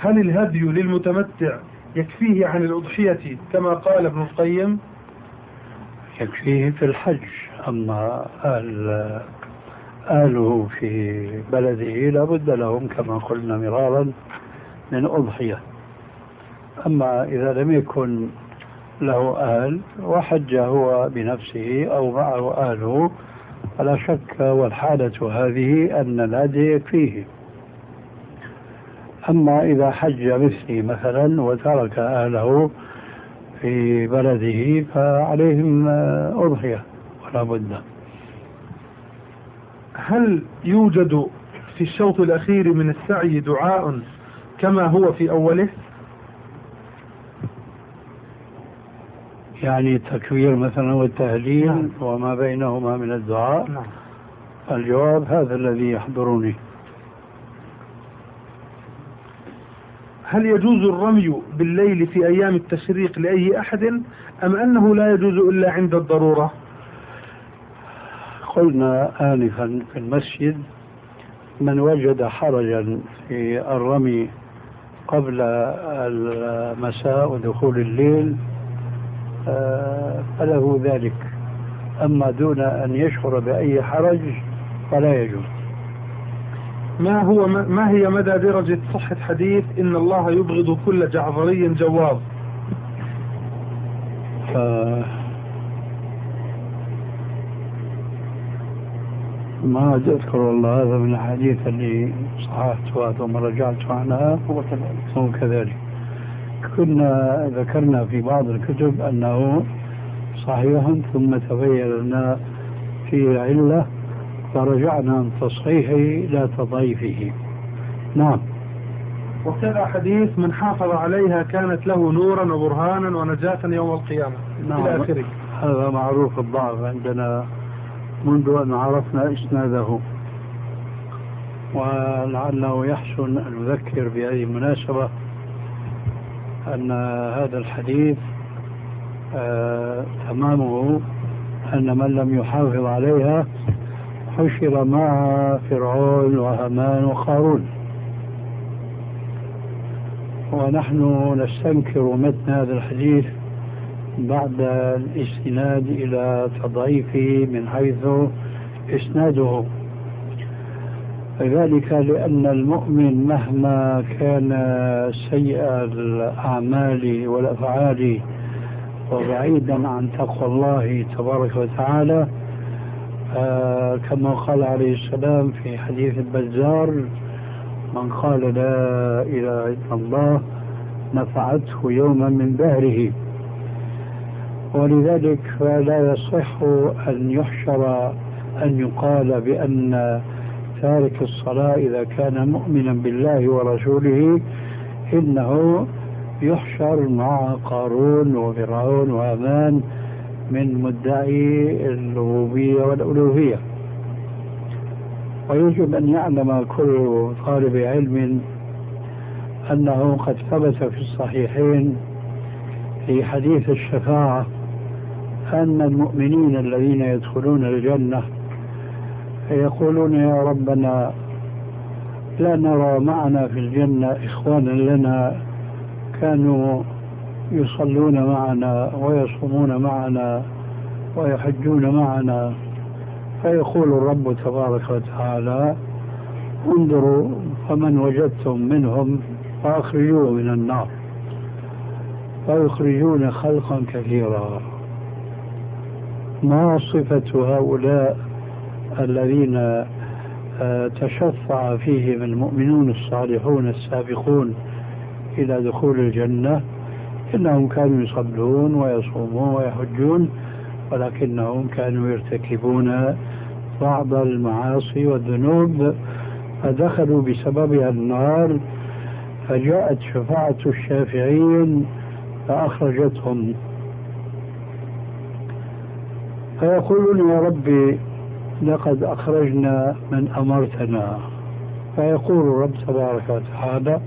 هل الهدي للمتمتع يكفيه عن الأضحية كما قال ابن القيم؟ يكفيه في الحج أما أهل أهله في بلده لابد لهم كما قلنا مرارا من أضحية. أما إذا لم يكن له أهل وحج هو بنفسه أو معه أهله فلا شك والحالة هذه أن الهدي يكفيه. أما إذا حج مثلي مثلا وترك أهله في بلده فعليهم أضحية ولا بد هل يوجد في الشوط الأخير من السعي دعاء كما هو في أوله يعني التكبير مثلا والتهليل نعم. وما بينهما من الدعاء نعم. الجواب هذا الذي يحضرني هل يجوز الرمي بالليل في أيام التشريق لأي أحد أم أنه لا يجوز إلا عند الضرورة؟ قلنا آنفا في المسجد من وجد حرجا في الرمي قبل المساء ودخول الليل آه، فله ذلك. أما دون أن يشعر بأي حرج فلا يجوز. ما هو ما هي مدى درجة صحة حديث إن الله يبغض كل جعفري جواظ ما أذكر والله هذا من الحديث اللي صححتها ثم رجعت عنها. هو كذلك. هو كذلك. كنا ذكرنا في بعض الكتب أنه صحيح ثم تبين لنا فيه علة فرجعنا عن تصحيحه إلى تضعيفه نعم. وكذا حديث من حافظ عليها كانت له نورا وبرهانا ونجاة يوم القيامة نعم. إلى آخره. هذا معروف الضعف عندنا منذ أن عرفنا إسناده. ولعله يحسن أن نذكر بهذه المناسبة أن هذا الحديث آه تمامه أن من لم يحافظ عليها حشر معها فرعون وهامان وقارون. ونحن نستنكر متن هذا الحديث بعد الاستناد إلى تضعيفه من حيث إسناده. ذلك لأن المؤمن مهما كان سيء الأعمال والأفعال وبعيدا عن تقوى الله تبارك وتعالى كما قال عليه السلام في حديث البزار من قال لا إله إلا الله نفعته يوما من دهره. ولذلك فلا يصح أن يحشر أن يقال بأن تارك الصلاة إذا كان مؤمنا بالله ورسوله إنه يحشر مع قارون وفرعون وهامان من مدعي الربوبية والألوهية. ويجب أن يعلم كل طالب علم أنه قد ثبت في الصحيحين في حديث الشفاعة أن المؤمنين الذين يدخلون الجنة يقولون يا ربنا لا نرى معنا في الجنة إخوانا لنا كانوا يصلون معنا ويصومون معنا ويحجون معنا. فيقول الرب تبارك وتعالى انظروا فمن وجدتم منهم فأخرجوه من النار فيخرجون خلقا كثيرا. ما صفة هؤلاء الذين آه، تشفع فيهم المؤمنون الصالحون السابقون إلى دخول الجنة؟ إنهم كانوا يصلون ويصومون ويحجون ولكنهم كانوا يرتكبون بعض المعاصي والذنوب فدخلوا بسببها النار فجاءت شفاعة الشافعين فأخرجتهم. فيقولون يا ربي لقد أخرجنا من أمرتنا. فيقول الرب تبارك وتعالى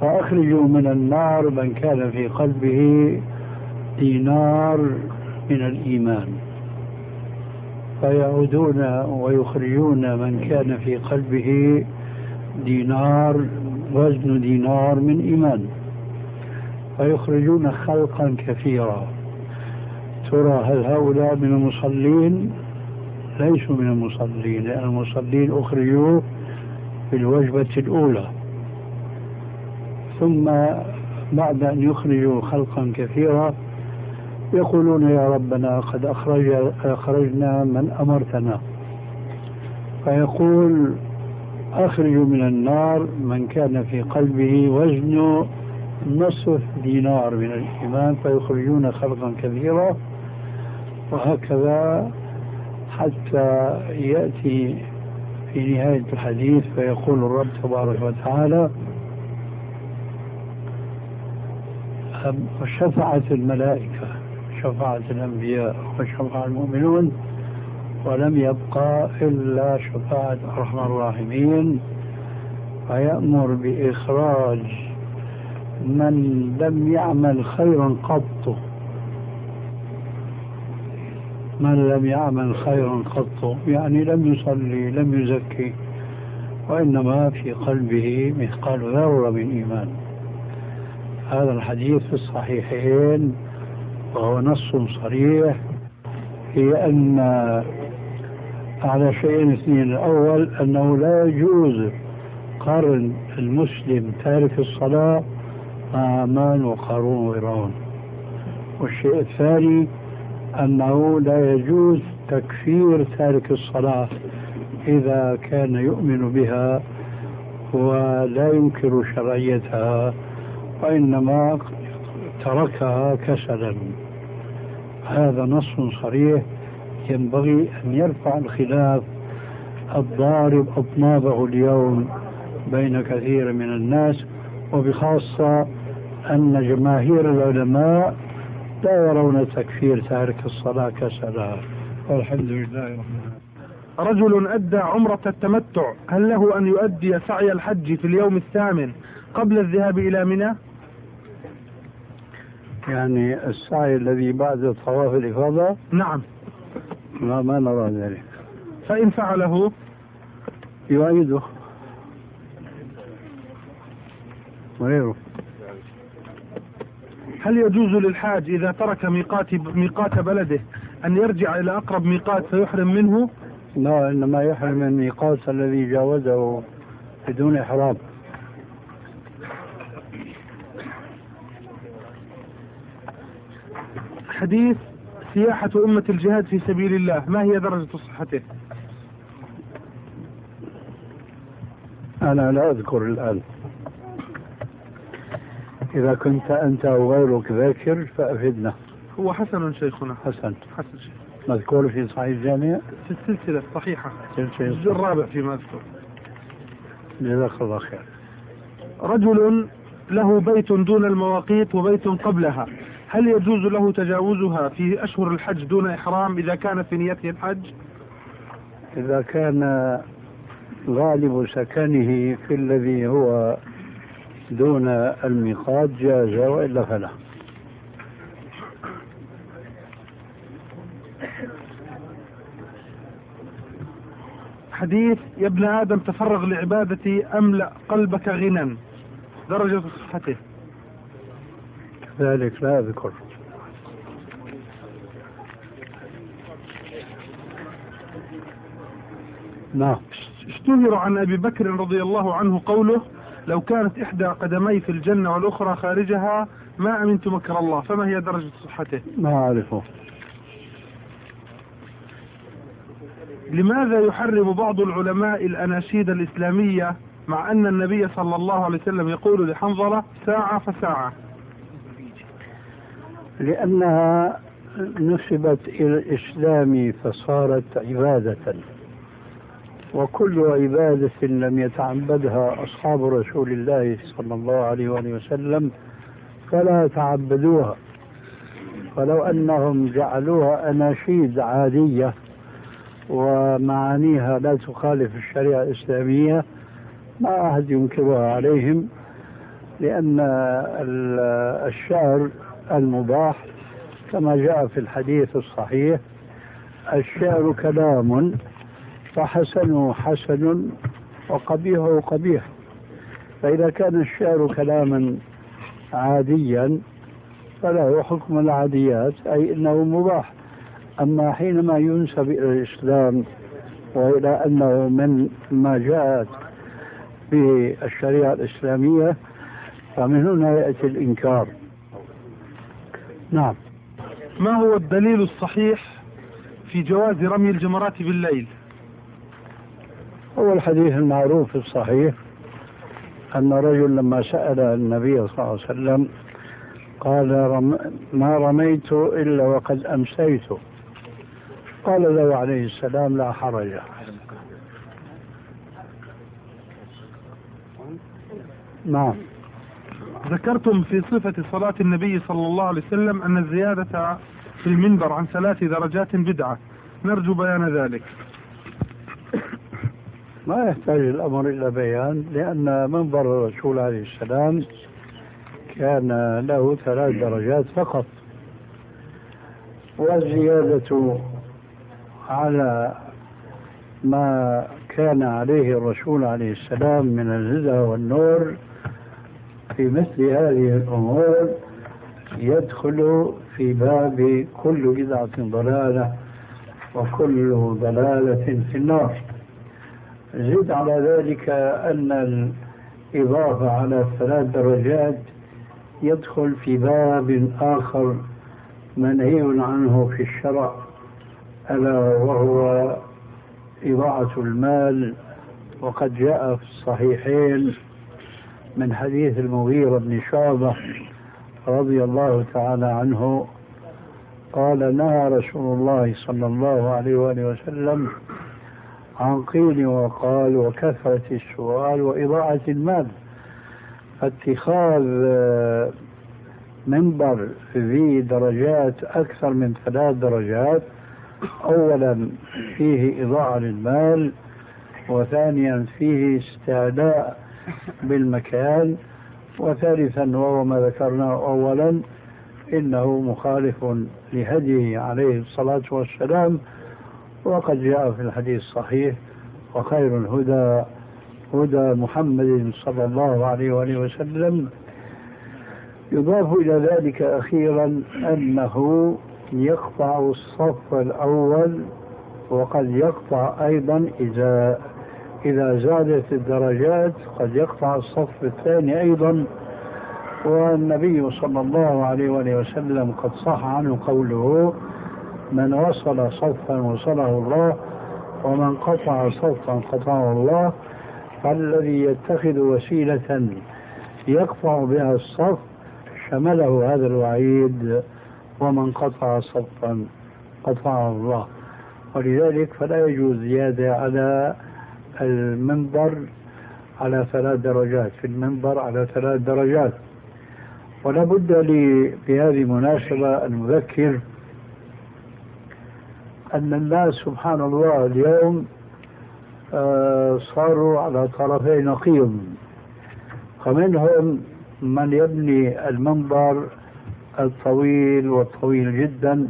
فأخرجوا من النار من كان في قلبه دينار من الإيمان. فيعودون ويخرجون من كان في قلبه دينار وزن دينار من إيمان. فيخرجون خلقا كثيرا. ترى هل هؤلاء من المصلين؟ ليسوا من المصلين لأن المصلين أخرجوا في الوجبة الأولى. ثم بعد أن يخرجوا خلقا كثيرا يقولون يا ربنا قد أخرج أخرجنا من أمرتنا. فيقول أخرج من النار من كان في قلبه وزن نصف دينار من الإيمان. فيخرجون خلقا كثيرا وهكذا حتى يأتي في نهاية الحديث. فيقول الرب تبارك وتعالى شفعت الملائكة شفعت الأنبياء وشفع المؤمنون ولم يبقى إلا شفاعة أرحم الراحمين فيأمر بإخراج من لم يعمل خيرا قط. من لم يعمل خيرا قط يعني لم يصلي لم يزكي وإنما في قلبه مثقال ذرة من إيمان. هذا الحديث في الصحيحين وهو نص صريح في أن على شيئين اثنين الأول أنه لا يجوز قارن المسلم تارك الصلاة مع مان وقارون وفرعون والشيء الثاني أنه لا يجوز تكفير تارك الصلاة إذا كان يؤمن بها ولا ينكر شرعيتها. وإنما تركها كسلا. هذا نص صريح. ينبغي أن يرفع الخلاف الضارب أطنابه اليوم بين كثير من الناس وبخاصة أن جماهير العلماء لا يرون تكفير تارك الصلاة كسلا. والحمد لله رب العالمين. رجل أدى عمرة التمتع هل له أن يؤدي سعي الحج في اليوم الثامن قبل الذهاب إلى منى؟ يعني السعي الذي بعد طواف الإفاضة؟ نعم. ما, ما نرى ذلك. فإن فعله؟ يعيده وغيره. هل يجوز للحاج إذا ترك ميقات ميقات بلده أن يرجع إلى أقرب ميقات فيحرم منه؟ لا إنما يحرم من الميقات الذي جاوزه بدون إحرام. حديث سياحة أمة الجهاد في سبيل الله. ما هي درجة صحته؟ أنا لا أذكر الآن. إذا كنت أنت أو غيرك ذاكر فأفدنا هو حسن شيخنا. حسن. حسن شيخ. مذكور في صحيح الجامع؟ في السلسلة الصحيحة. الجزء الرابع فيما أذكر. جزاك الله خير. رجل له بيت دون المواقيت وبيت قبلها. هل يجوز له تجاوزها في أشهر الحج دون إحرام إذا كان في نيته الحج؟ إذا كان غالب سكنه في الذي هو دون الميقات جاز وإلا فلا. حديث يا ابن آدم تفرغ لعبادتي أملأ قلبك غنى درجة صحته. ذلك لا أذكر. نعم. اشتهر عن أبي بكر رضي الله عنه قوله لو كانت إحدى قدمي في الجنة والأخرى خارجها ما أمنت مكر الله. فما هي درجة صحته؟ ما أعرفه. لماذا يحرم بعض العلماء الأناشيد الإسلامية مع أن النبي صلى الله عليه وسلم يقول لحنظلة ساعة فساعة لأنها نسبت إلى الإسلام فصارت عبادة. وكل عبادة لم يتعبدها أصحاب رسول الله صلى الله عليه وآله وسلم فلا يتعبدوها فلو أنهم جعلوها أناشيد عادية ومعانيها لا تخالف الشريعة الإسلامية ما أحد ينكرها عليهم لأن الشعر المباح كما جاء في الحديث الصحيح الشعر كلام فحسنه حسن وقبيحه قبيح. فإذا كان الشعر كلاما عاديا فله حكم العاديات أي أنه مباح. أما حينما ينسب إلى الإسلام وإلى أنه من ما جاءت به الشريعة الإسلامية فمن هنا يأتي الإنكار. نعم. ما هو الدليل الصحيح في جواز رمي الجمرات بالليل؟ هو الحديث المعروف الصحيح أن رجل لما سأل النبي صلى الله عليه وسلم قال رم ما رميت إلا وقد أمسيت. قال له عليه السلام لا حرج. نعم. ذكرتم في صفة صلاة النبي صلى الله عليه وسلم أن الزيادة في المنبر عن ثلاث درجات بدعة. نرجو بيان ذلك. ما يحتاج الأمر إلى بيان لأن منبر الرسول عليه السلام كان له ثلاث درجات فقط. والزيادة على ما كان عليه الرسول عليه السلام من الهدى والنور في مثل هذه الأمور يدخل في باب كل بدعة ضلالة وكل ضلالة في النار. زد على ذلك أن الإضافة على ثلاث درجات يدخل في باب آخر منهي عنه في الشرع ألا وهو إضاعة المال وقد جاء في الصحيحين من حديث المغيرة بن شعبة رضي الله تعالى عنه قال نهى رسول الله صلى الله عليه وآله وسلم عن قيل وقال وكثرة السؤال وإضاعة المال فاتخاذ منبر ذي درجات أكثر من ثلاث درجات أولا فيه إضاعة للمال وثانيا فيه استعداء بالمكان وثالثا وهو ما ذكرناه أولا إنه مخالف لهديه عليه الصلاة والسلام وقد جاء في الحديث الصحيح وخير الهدى هدى محمد صلى الله عليه وآله وسلم. يضاف إلى ذلك أخيرا أنه يقطع الصف الأول وقد يقطع أيضا إذا إذا زادت الدرجات قد يقطع الصف الثاني أيضا والنبي صلى الله عليه وآله وسلم قد صح عنه قوله من وصل صفا وصله الله ومن قطع صفا قطعه الله فالذي يتخذ وسيلة يقطع بها الصف شمله هذا الوعيد ومن قطع صفا قطعه الله. ولذلك فلا يجوز زيادة على المنبر على ثلاث درجات في المنبر على ثلاث درجات. ولا بد لي بهذه المناسبة أن أذكر أن الناس سبحان الله اليوم آه، صاروا على طرفي نقيض. فمنهم من يبني المنبر الطويل والطويل جدا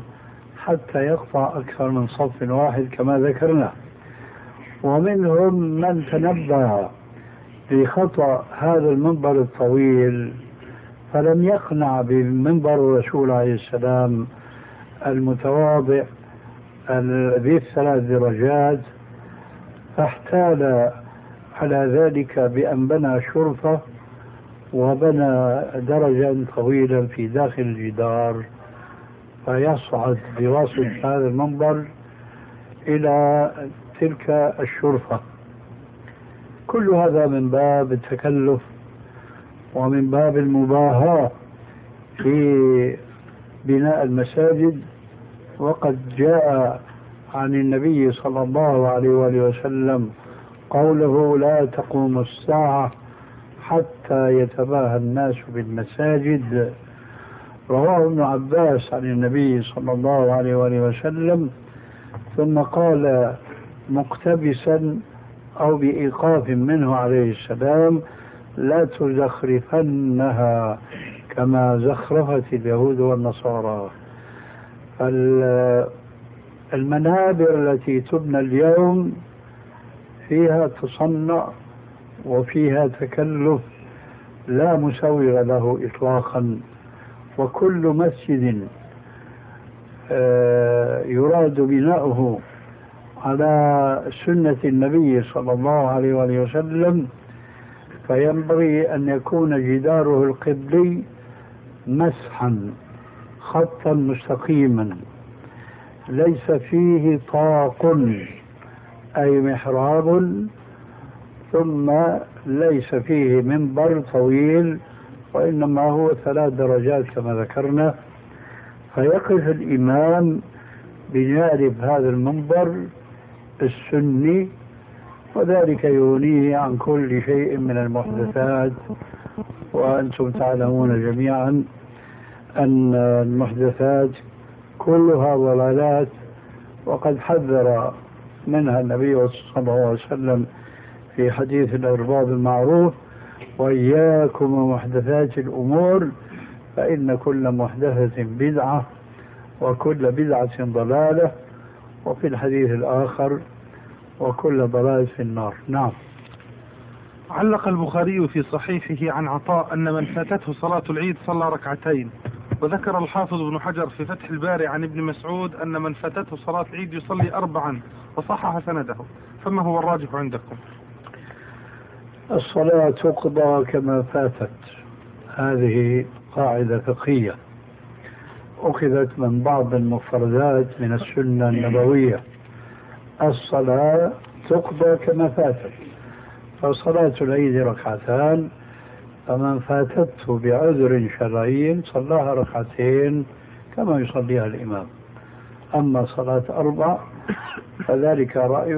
حتى يقطع أكثر من صف واحد كما ذكرنا. ومنهم من تنبه لخطأ هذا المنبر الطويل فلم يقنع بمنبر الرسول عليه السلام المتواضع ذي الثلاث درجات فاحتال على ذلك بأن بنى شرفة وبنى درجا طويلا في داخل الجدار فيصعد بواسطة هذا المنبر إلى تلك الشرفة. كل هذا من باب التكلف ومن باب المباهاة في بناء المساجد. وقد جاء عن النبي صلى الله عليه وآله وسلم قوله لا تقوم الساعة حتى يتباهى الناس بالمساجد. رواه ابن عباس عن النبي صلى الله عليه وآله وسلم ثم قال مقتبسا أو بإيقاف منه عليه السلام لا تزخرفنها كما زخرفت اليهود والنصارى. المنابر التي تبنى اليوم فيها تصنع وفيها تكلف لا مسوغ له إطلاقا. وكل مسجد آه، يراد بناؤه على سنة النبي صلى الله عليه وآله وسلم فينبغي أن يكون جداره القبلي مسحا خطا مستقيما ليس فيه طاق أي محراب ثم ليس فيه منبر طويل وإنما هو ثلاث درجات كما ذكرنا. فيقف الإمام بجانب هذا المنبر السني وذلك يغنيه عن كل شيء من المحدثات. وأنتم تعلمون جميعا أن المحدثات كلها ضلالات وقد حذر منها النبي صلى الله عليه وسلم في حديث الأرباب المعروف وإياكم ومحدثات الأمور فإن كل محدثة بدعة وكل بدعة ضلالة. وفي الحديث الآخر وكل ضلال في النار. نعم. علق البخاري في صحيحه عن عطاء أن من فاتته صلاة العيد صلى ركعتين. وذكر الحافظ ابن حجر في فتح الباري عن ابن مسعود أن من فاتته صلاة العيد يصلي أربعا وصحح سنده. فما هو الراجح عندكم؟ الصلاة تقضى كما فاتت. هذه قاعدة فقهية. أخذت من بعض المفردات من السنة النبوية. الصلاة تقضى كما فاتت فصلاة العيد ركعتان فمن فاتته بعذر شرعي صلاها ركعتين كما يصليها الإمام. أما صلاة أربع فذلك رأي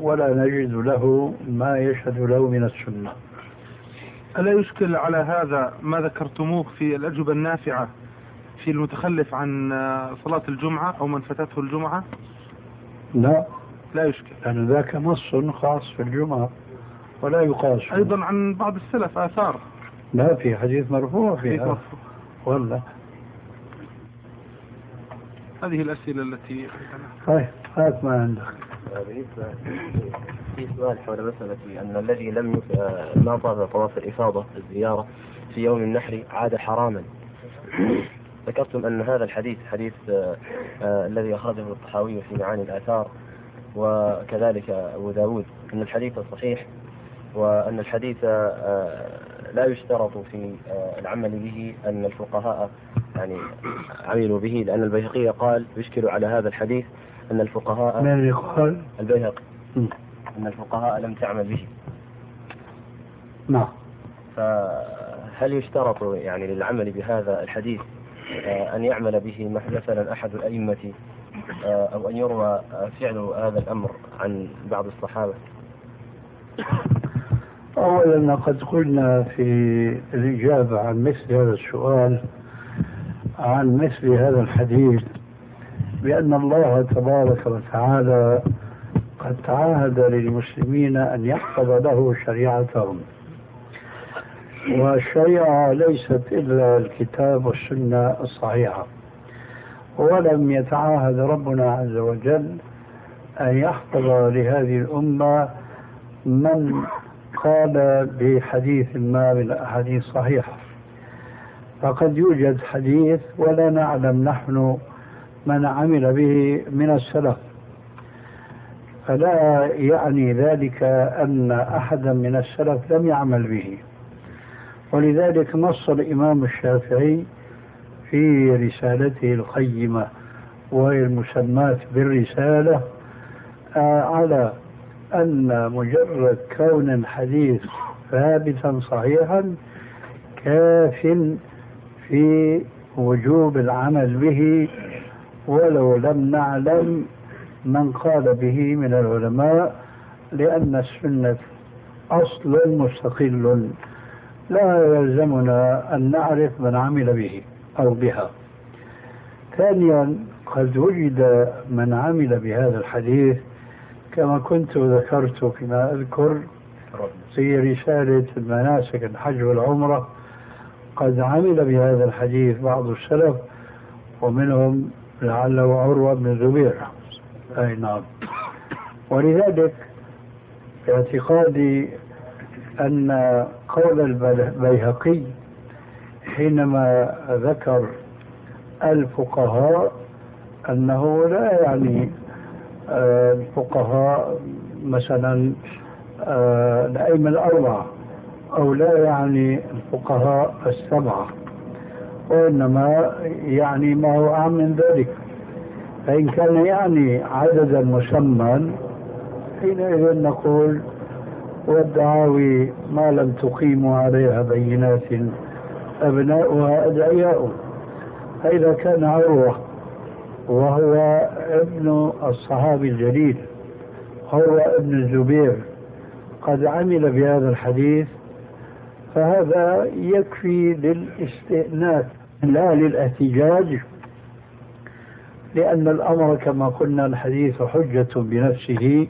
ولا نجد له ما يشهد له من السنة. ألا يشكل على هذا ما ذكرتموه في الأجوبة النافعة في المتخلف عن صلاة الجمعة أو من فاتته الجمعة؟ لا. لا يشكل. لأن ذاك نص خاص في الجمعة ولا يقاس أيضا عن بعض السلف آثار. لا في حديث مرفوع فيها. ولا. هذه الأسئلة التي طيب هات ما عندك. في سؤال حول مسألة أن الذي لم ما طاف طواف الإفاضة الزيارة في يوم النحر عاد حراما. ذكرتم أن هذا الحديث حديث آه، آه، الذي أخرجه الطحاوي في معاني الآثار. وكذلك أبو داود أن الحديث صحيح وأن الحديث آه، لا يشترط في العمل به أن الفقهاء يعني عملوا به لأن البيهقي قال يشكل على هذا الحديث أن الفقهاء من اللي قال؟ البيهقي أن الفقهاء لم تعمل به. نعم. فهل يشترط يعني للعمل بهذا الحديث أن يعمل به مثلا أحد الأئمة أو أن يروى فعل هذا الأمر عن بعض الصحابة. أولا قد قلنا في الإجابة عن مثل هذا السؤال عن مثل هذا الحديث بأن الله تبارك وتعالى قد تعاهد للمسلمين أن يحفظ له شريعتهم. والشريعة ليست إلا الكتاب والسنة الصحيحة. ولم يتعاهد ربنا عز وجل أن يحفظ لهذه الأمة من قال بحديث ما من الأحاديث الصحيحة. فقد يوجد حديث ولا نعلم نحن من عمل به من السلف. فلا يعني ذلك أن أحدا من السلف لم يعمل به. ولذلك نص الإمام الشافعي في رسالته القيمة وهي المسماة بالرسالة آه، على أن مجرد كون الحديث ثابتا صحيحا كاف في وجوب العمل به ولو لم نعلم من قال به من العلماء لأن السنة أصل مستقل. لا يلزمنا أن نعرف من عمل به. أو بها. ثانيا قد وجد من عمل بهذا الحديث كما كنت ذكرت فيما أذكر في رسالة المناسك الحج والعمرة قد عمل بهذا الحديث بعض السلف ومنهم لعله عروة بن الزبير أي نعم. ولذلك اعتقادي أن قول البيهقي حينما ذكر الفقهاء أنه لا يعني آه، الفقهاء مثلا آه، الأئمة الأربعة أو لا يعني الفقهاء السبعة وإنما يعني ما هو أعم من ذلك. فإن كان يعني عددا مسمى حينئذ نقول والدعاوي ما لم تقيموا عليها بينات. أبناؤها أدعياء فإذا كان عروة وهو ابن الصحابي الجليل هو ابن الزبير قد عمل بهذا الحديث فهذا يكفي للاستئناس لا للاحتجاج لأن الأمر كما قلنا الحديث حجة بنفسه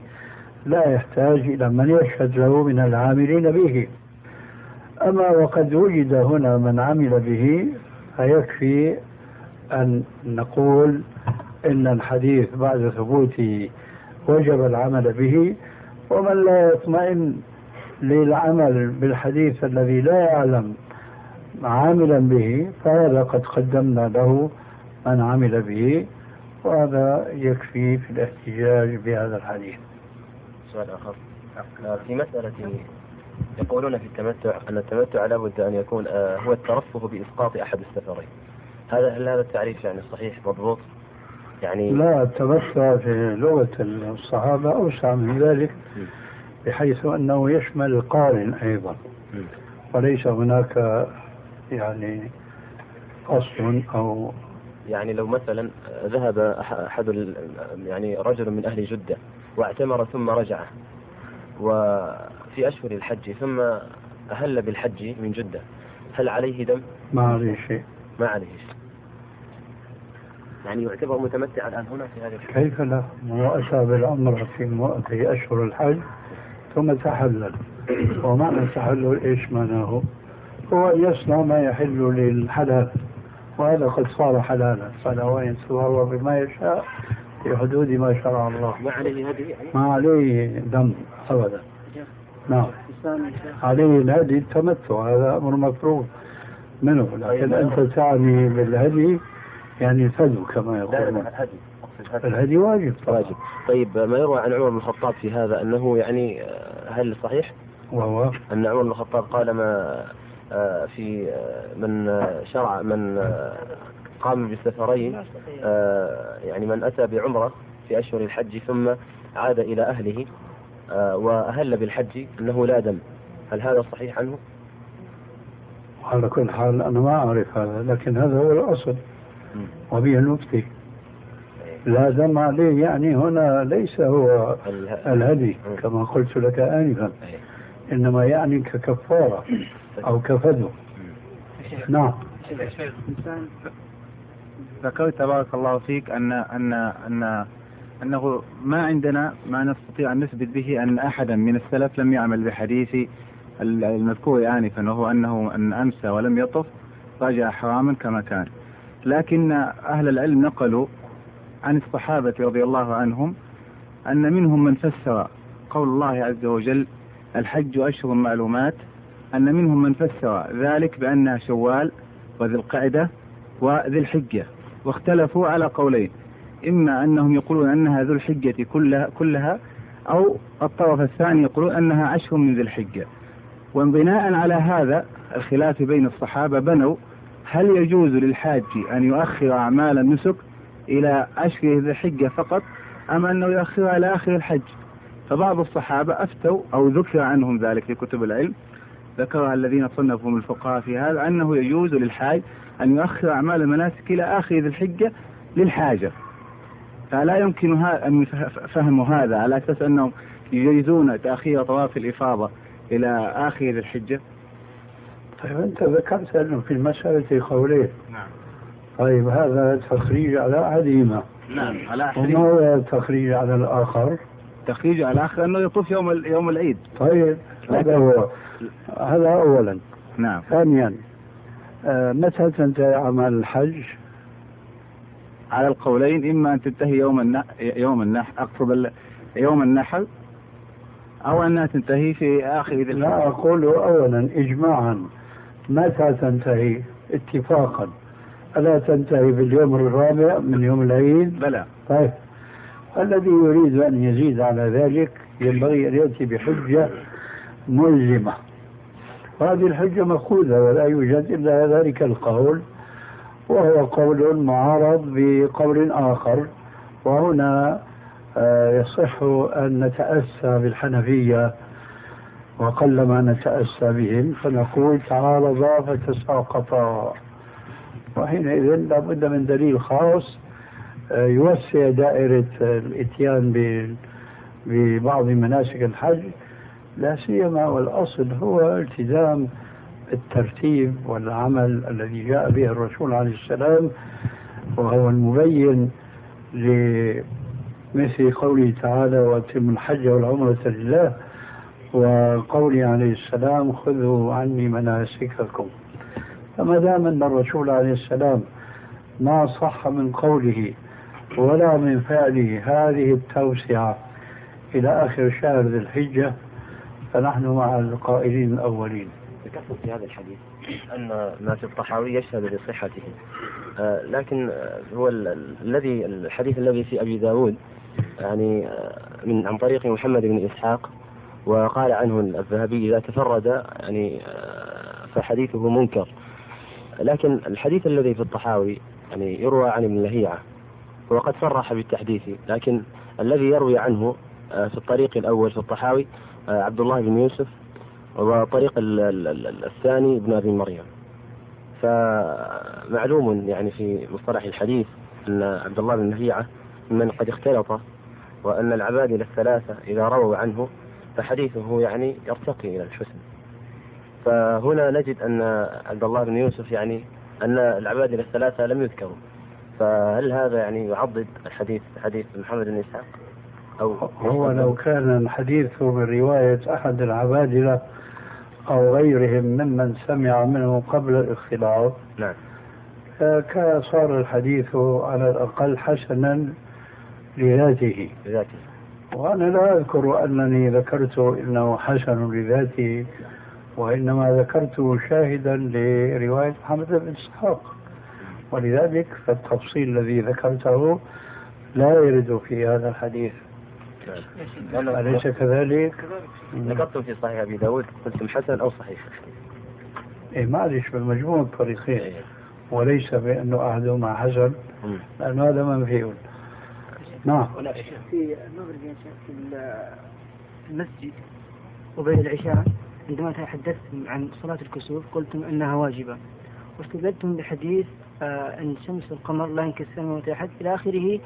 لا يحتاج إلى من يشهد له من العاملين به. أما وقد وجد هنا من عمل به فيكفي أن نقول إن الحديث بعد ثبوته وجب العمل به ومن لا يطمئن للعمل بالحديث الذي لا يعلم عاملا به فهذا قد قدمنا له من عمل به وهذا يكفي في الاحتجاج بهذا الحديث. سؤال آخر. في مسألة يقولون في التمتع أن التمتع لابد أن يكون آه، هو الترفه بإسقاط أحد السفرين. هذا هل هذا التعريف يعني صحيح مضبوط؟ يعني لا التمتع في لغة الصحابة أوسع من ذلك بحيث أنه يشمل القارن أيضا. وليس هناك يعني قصد أو يعني لو مثلا ذهب أحد يعني رجل من أهل جدة واعتمر ثم رجع وفي أشهر الحج ثم أهل بالحج من جدة. هل عليه دم؟ ما عليه شيء. ما عليه شيء. يعني يعتبر متمتعا الآن هنا في هذه كيف لا؟ هو أتى بالعمرة في في أشهر الحج ثم تحلل. ومعنى تحلل إيش معناه؟ هو يصنع ما يحل للحلال وهذا قد صار حلالا. فله أن يتصور بما يشاء في حدود ما شرع الله. ما عليه هدي ما عليه دم أبدا. نعم. عليه الهدي التمتع هذا أمر مفروض منه لكن أنت تعني بالهدي يعني الفدو كما يقولون. الهدي. الهدي. واجب. واجب. طيب ما يروى عن عمر بن الخطاب في هذا أنه يعني هل صحيح؟ وهو؟ أن عمر بن الخطاب قال ما آه، في آه، من شرع من آه، قام بالسفرين يعني من أتى بعمرة في أشهر الحج ثم عاد إلى أهله. وأهل بالحج أنه لا دم. هل هذا صحيح عنه؟ على كل حال أنا ما أعرف هذا لكن هذا هو الأصل. وبه المفتي لا دم عليه يعني هنا ليس هو الهدي. كما قلت لك آنفا. إنما يعني ككفارة أو كفدو. نعم. ذكرت بارك الله فيك أن أن أن أنه ما عندنا ما نستطيع أن نثبت به أن أحدا من السلف لم يعمل بحديث المذكور آنفا وهو أنه أن أمسى ولم يطف رجع حراما كما كان. لكن أهل العلم نقلوا عن الصحابة رضي الله عنهم أن منهم من فسر قول الله عز وجل الحج أشهر معلومات أن منهم من فسر ذلك بأنها شوال وذي القعدة وذي الحجة واختلفوا على قولين إما أنهم يقولون أنها ذو الحجة كلها, كلها أو الطرف الثاني يقولون أنها عشر من ذي الحجة. وبناء على هذا الخلاف بين الصحابة بنوا هل يجوز للحاج أن يؤخر أعمال النسك إلى أشهر ذي الحجة فقط أم أنه يؤخرها إلى آخر الحج؟ فبعض الصحابة أفتوا أو ذكر عنهم ذلك في كتب العلم. ذكرها الذين صنفوا من الفقهاء في هذا أنه يجوز للحاج أن يؤخر أعمال المناسك إلى آخر ذي الحجة للحاجة. فلا يمكن أن فهم هذا. على أساس أنهم يجيزون تأخير طواف الإفاضة إلى آخر الحجة. طيب أنت ذكرت أنه في المسألة قولين. نعم. طيب هذا تخريج على أحدهما نعم على أحدهما وما هو التخريج على الآخر؟ تخريج على الآخر أنه يطوف يوم يوم العيد. طيب هذا هو. هذا أولا. نعم. ثانيا آه متى تنتهي أعمال الحج؟ على القولين إما أن تنتهي يوم النحر يوم النحر أقصد يوم النحر أو أنها تنتهي في آخر لا أقول أولا إجماعا. متى تنتهي؟ اتفاقا. ألا تنتهي باليوم الرابع من يوم العيد؟ بلى. طيب. الذي يريد أن يزيد على ذلك ينبغي أن يأتي بحجة ملزمة. وهذه الحجة مأخوذة ولا يوجد إلا ذلك القول. وهو قول معارض بقول آخر وهنا آه، يصح أن نتأسى بالحنفية وقلما نتأسى بهم فنقول تعارضا فتساقطا. وحينئذ لابد من دليل خاص آه، يوسع دائرة الإتيان ببعض مناسك الحج لا سيما والأصل هو التزام الترتيب والعمل الذي جاء به الرسول عليه السلام وهو المبين لمثل قوله تعالى وأتم الحج والعمرة لله وقوله عليه السلام خذوا عني مناسككم فما دام أن الرسول عليه السلام ما صح من قوله ولا من فعله هذه التوسعة إلى آخر شهر ذي الحجة فنحن مع القائلين الأولين. ذكرت في هذا الحديث؟ أن ما في الطحاوي يشهد لصحته آه لكن آه هو الذي الحديث الذي في أبي داود يعني آه من عن طريق محمد بن إسحاق وقال عنه الذهبي إذا تفرد يعني آه، فحديثه منكر. لكن الحديث الذي في الطحاوي يعني يروى عن ابن لهيعة وقد صرح بالتحديث لكن الذي يروي عنه في الطريق الأول في الطحاوي عبد الله بن يوسف وطريق الثاني ابن أبي مريم. فمعلوم يعني في مصطلح الحديث أن عبد الله بن لهيعة ممن قد اختلط وأن العبادلة الثلاثة إذا رووا عنه فحديثه يعني يرتقي إلى الحسن. فهنا نجد أن عبد الله بن يوسف يعني أن العبادلة الثلاثة لم يذكروا. فهل هذا يعني يعضد الحديث حديث محمد بن إسحاق؟ أو هو لو كان الحديث من رواية أحد العبادلة أو غيرهم ممن سمع منه قبل الاختلاط نعم. كان صار الحديث على الأقل حسنا لذاته. لذاته. وأنا لا أذكر أنني ذكرت أنه حسن لذاته وإنما ذكرته شاهدا لرواية محمد بن إسحاق. ولذلك فالتفصيل الذي ذكرته لا يرد في هذا الحديث. أليس كذلك؟ ذكرتم في صحيح أبي داود قلتم حسن أو صحيح. إيه معلش بالمجموع الطريقين إيه. وليس بأنه أحدهما حسن لأن هذا منفي نعم. في المغرب في المسجد وبين العشاء عندما تحدثتم عن صلاة الكسوف قلتم أنها واجبة. واستدلتم بحديث آه أن شمس القمر لا ينكسر من أحد إلى آخره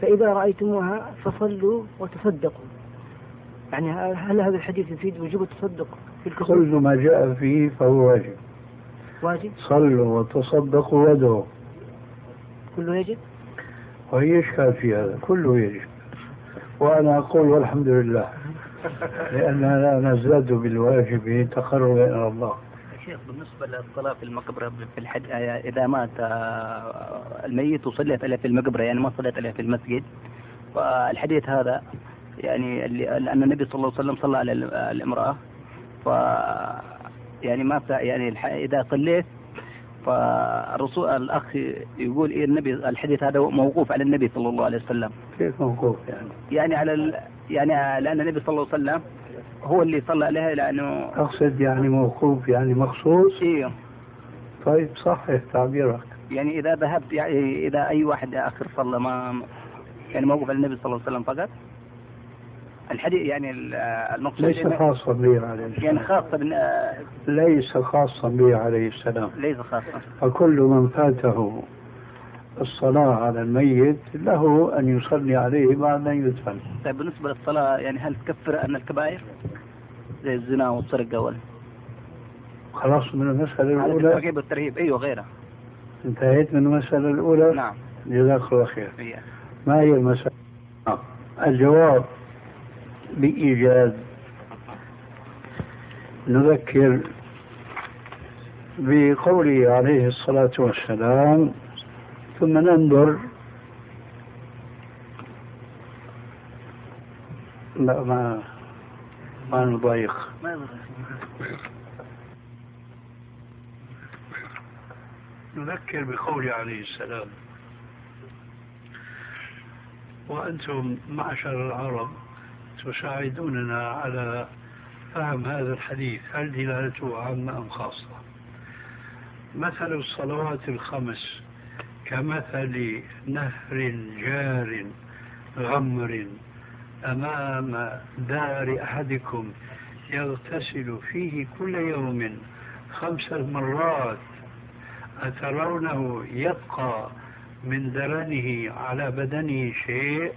فإذا رأيتموها فصلوا وتصدقوا يعني هل هذا الحديث يفيد وجوب التصدق في الكسوف؟ كل ما جاء فيه فهو واجب واجب؟ صلوا وتصدقوا وادعوا كله يجب؟ وهي إشكال في هذا كله يجب وأنا أقول والحمد لله لأننا لا نزداد بالواجب تقربا إلى الله شيخ بالنسبة للصلاة في المقبرة في الحد إذا مات آه، الميت وصليت عليه في المقبرة يعني ما صليت عليه في المسجد. فالحديث هذا يعني لأن النبي صلى الله عليه وسلم صلى على الامرأة. ف يعني ما يعني إذا صليت فالرسول الأخ يقول إيه النبي الحديث هذا موقوف على النبي صلى الله عليه وسلم. كيف موقوف يعني؟ يعني على ال... يعني لأن النبي صلى الله عليه وسلم هو اللي صلى عليها لأنه أقصد يعني موقوف يعني مخصوص؟ إيه. طيب صحح تعبيرك. يعني إذا ذهبت يعني إذا أي واحد آخر صلى ما يعني موقوف على النبي صلى الله عليه وسلم فقط؟ الحديث يعني المقصود ليس خاصا به عليه السلام. يعني خاصة بن... ليس خاصا به عليه السلام. ليس خاصا. فكل من فاته الصلاة على الميت له أن يصلي عليه بعد أن يدفن. طيب بالنسبة للصلاة يعني هل تكفر أن الكبائر؟ زي الزنا والسرقة وال خلاص من المسألة الأولى. الترغيب والترهيب. أيوه غيرها. انتهيت من المسألة الأولى؟ نعم. جزاك الله خير. إيه. ما هي المسألة؟ الجواب بإيجاز نذكر بقوله عليه الصلاة والسلام ثم ننظر. لا ما ما نضايق نذكر بقوله عليه السلام وأنتم معشر العرب تساعدوننا على فهم هذا الحديث هل دلالته عامة أم خاصة؟ مثل الصلوات الخمس كمثل نهر جار غمر أمام دار أحدكم يغتسل فيه كل يوم خمس مرات أترونه يبقى من درنه على بدنه شيء؟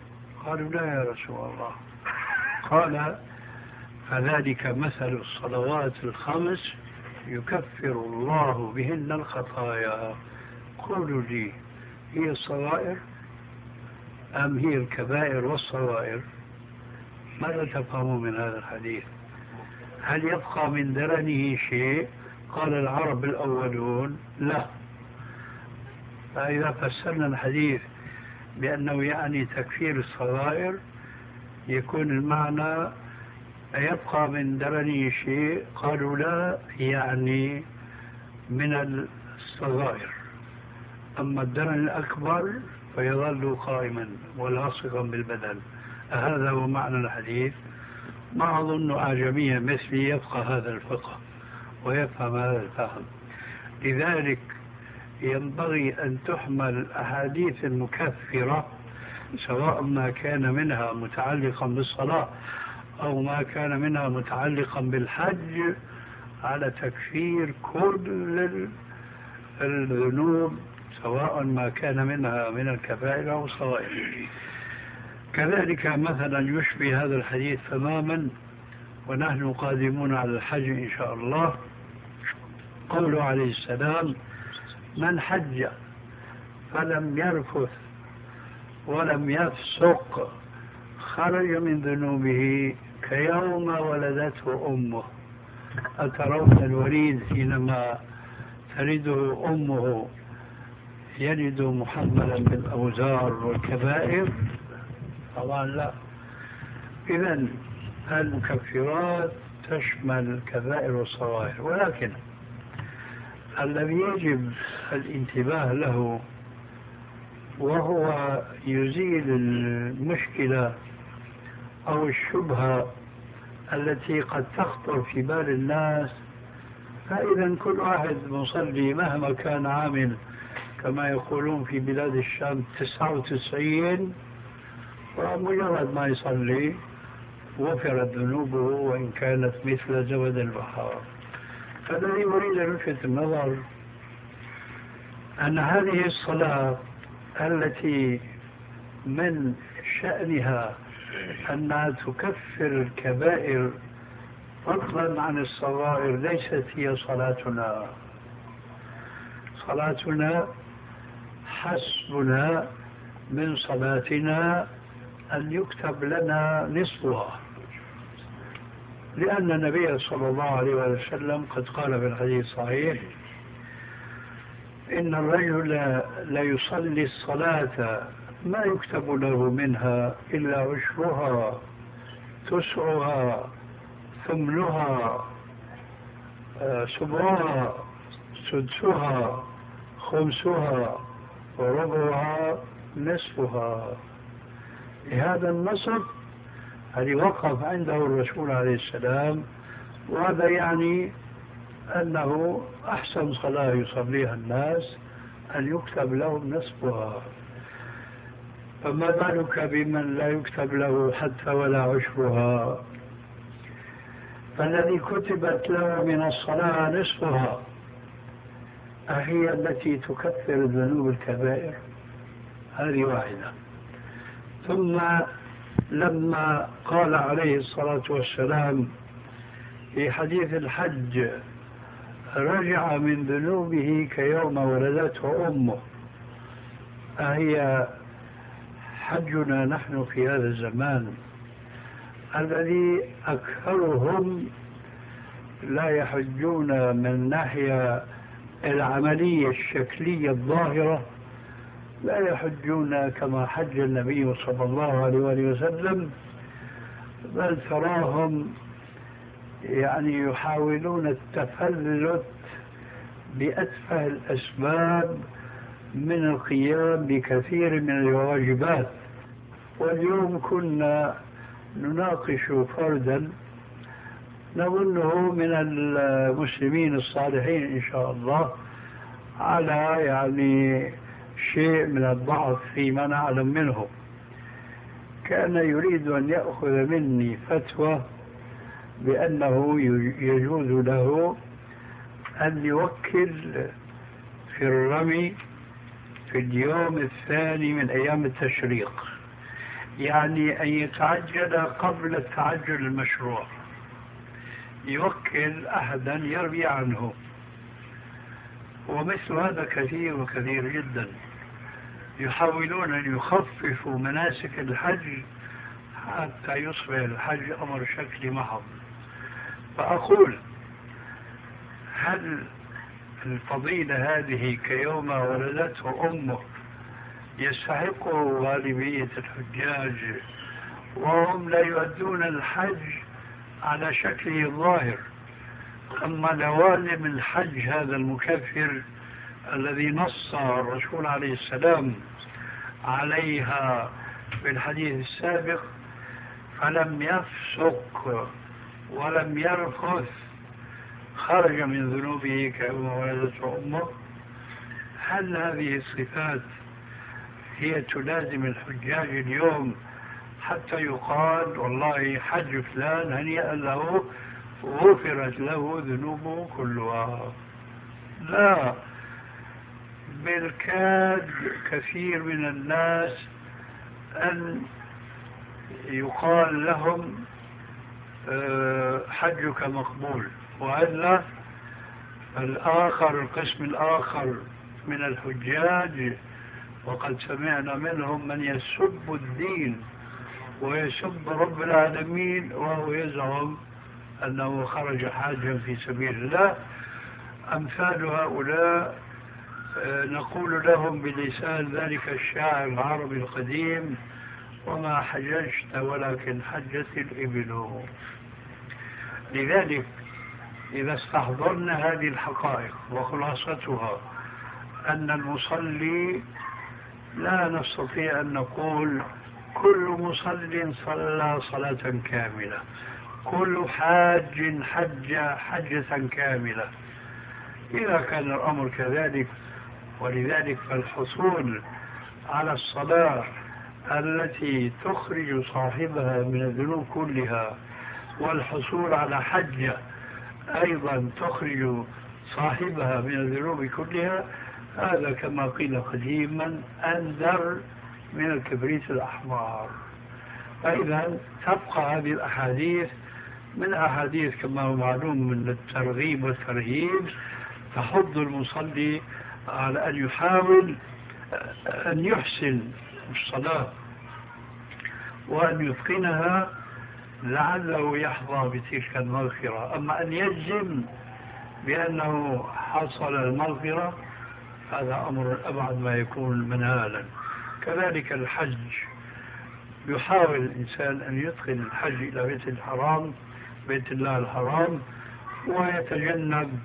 قالوا لا يا رسول الله. قال فذلك مثل الصلوات الخمس يكفر الله بهن الخطايا. قولوا لي هي الصغائر أم هي الكبائر والصغائر؟ ماذا تفهمون من هذا الحديث؟ هل يبقى من درنه شيء؟ قال العرب الأولون لا. فإذا فسرنا الحديث بأنه يعني تكفير الصغائر يكون المعنى يبقى من درنه شيء قالوا لا يعني من الصغائر. أما الدرن الأكبر فيظل قائما ولاصقا بالبدن. هذا هو معنى الحديث. ما أظن أعجمية مثلي يفقه هذا الفقه ويفهم هذا الفهم. لذلك ينبغي أن تحمل الأحاديث المكفرة سواء ما كان منها متعلقا بالصلاة أو ما كان منها متعلقا بالحج على تكفير كل الذنوب سواء ما كان منها من الكبائر أو الصغائر. كذلك مثلا يشبه هذا الحديث تماما ونحن قادمون على الحج إن شاء الله. قوله عليه السلام من حج فلم يرفث ولم يفسق خرج من ذنوبه كيوم ولدته أمه. أترون الوليد حينما تلده أمه يلد محملا بالأوزار والكبائر؟ طبعا لا. إذا المكفرات تشمل الكبائر والصغائر ولكن الذي يجب الانتباه له وهو يزيل المشكلة أو الشبهة التي قد تخطر في بال الناس فإذا كل واحد مصلي مهما كان عامل كما يقولون في بلاد الشام 99 ومجرد ما يصلي غفرت ذنوبه وإن كانت مثل زبد البحار. فالذي أريد أن ألفت النظر أن هذه الصلاة التي من شأنها أنها تكفر الكبائر فضلا عن الصغائر ليست هي صلاتنا. صلاتنا حسبنا من صلاتنا أن يكتب لنا نصفها. لأن النبي صلى الله عليه وسلم قد قال في الحديث الصحيح إن الرجل لا يصلي الصلاة ما يكتب له منها إلا عشرها تسعها ثمنها آه، سبعها سدسها خمسها. وربعها نصفها. لهذا النصف الذي وقف عنده الرسول عليه السلام وهذا يعني أنه أحسن صلاة يصليها الناس أن يكتب لهم نصفها. فما بالك بمن لا يكتب له حتى ولا عشرها؟ فالذي كتبت له من الصلاة نصفها. أهي التي تكفر الذنوب الكبائر؟ هذه واحدة. ثم لما قال عليه الصلاة والسلام في حديث الحج رجع من ذنوبه كيوم ولدته أمه. أهي حجنا نحن في هذا الزمان الذي أكثرهم لا يحجون من ناحية العملية الشكلية الظاهرة لا يحجون كما حج النبي صلى الله عليه وآله وسلم بل تراهم يعني يحاولون التفلت بأتفه الأسباب من القيام بكثير من الواجبات. واليوم كنا نناقش فردا نظنه من المسلمين الصالحين إن شاء الله على يعني شيء من الضعف فيما نعلم منه. كان يريد أن يأخذ مني فتوى بأنه يجوز له أن يوكل في الرمي في اليوم الثاني من أيام التشريق يعني أن يتعجل قبل التعجل المشروع. يوكل أحدا يروي عنه. ومثل هذا كثير وكثير جدا. يحاولون أن يخففوا مناسك الحج حتى يصبح الحج أمر شكلي محض. فأقول هل الفضيلة هذه كيوم ولدته أمه يستحقه غالبية الحجاج وهم لا يؤدون الحج على شكله الظاهر. أما لوازم الحج هذا المكفر الذي نص الرسول عليه السلام عليها في الحديث السابق فلم يفسق ولم يرفث خرج من ذنوبه كما ولدته أمه. هل هذه الصفات هي تلازم الحجاج اليوم حتى يقال والله حج فلان هنيئا له غفرت له ذنوبه كلها. لا بالكاد كثير من الناس أن يقال لهم آه، حجك مقبول. وإلا الآخر القسم الآخر من الحجاج وقد سمعنا منهم من يسب الدين. ويسب رب العالمين وهو يزعم أنه خرج حاجا في سبيل الله. أمثال هؤلاء آه، نقول لهم بلسان ذلك الشاعر العربي القديم وما حججت ولكن حجت الإبل. لذلك إذا استحضرنا هذه الحقائق وخلاصتها أن المصلي لا نستطيع أن نقول كل مصل صلى صلاة كاملة. كل حاج حج حجة كاملة. إذا كان الأمر كذلك ولذلك فالحصول على الصلاة التي تخرج صاحبها من الذنوب كلها والحصول على حجة أيضا تخرج صاحبها من الذنوب كلها هذا كما قيل قديما أنذر من الكبريت الأحمر فإذا تبقى هذه الأحاديث من أحاديث كما هو معلوم من الترغيب والترهيب تحض المصلي على أن يحاول أن يحسن الصلاة وأن يتقنها لعله يحظى بتلك المغفرة. أما أن يجزم بأنه حصل المغفرة هذا أمر أبعد ما يكون منهالا كذلك الحج. يحاول الإنسان أن يدخل الحج إلى بيت الحرام بيت الله الحرام ويتجنب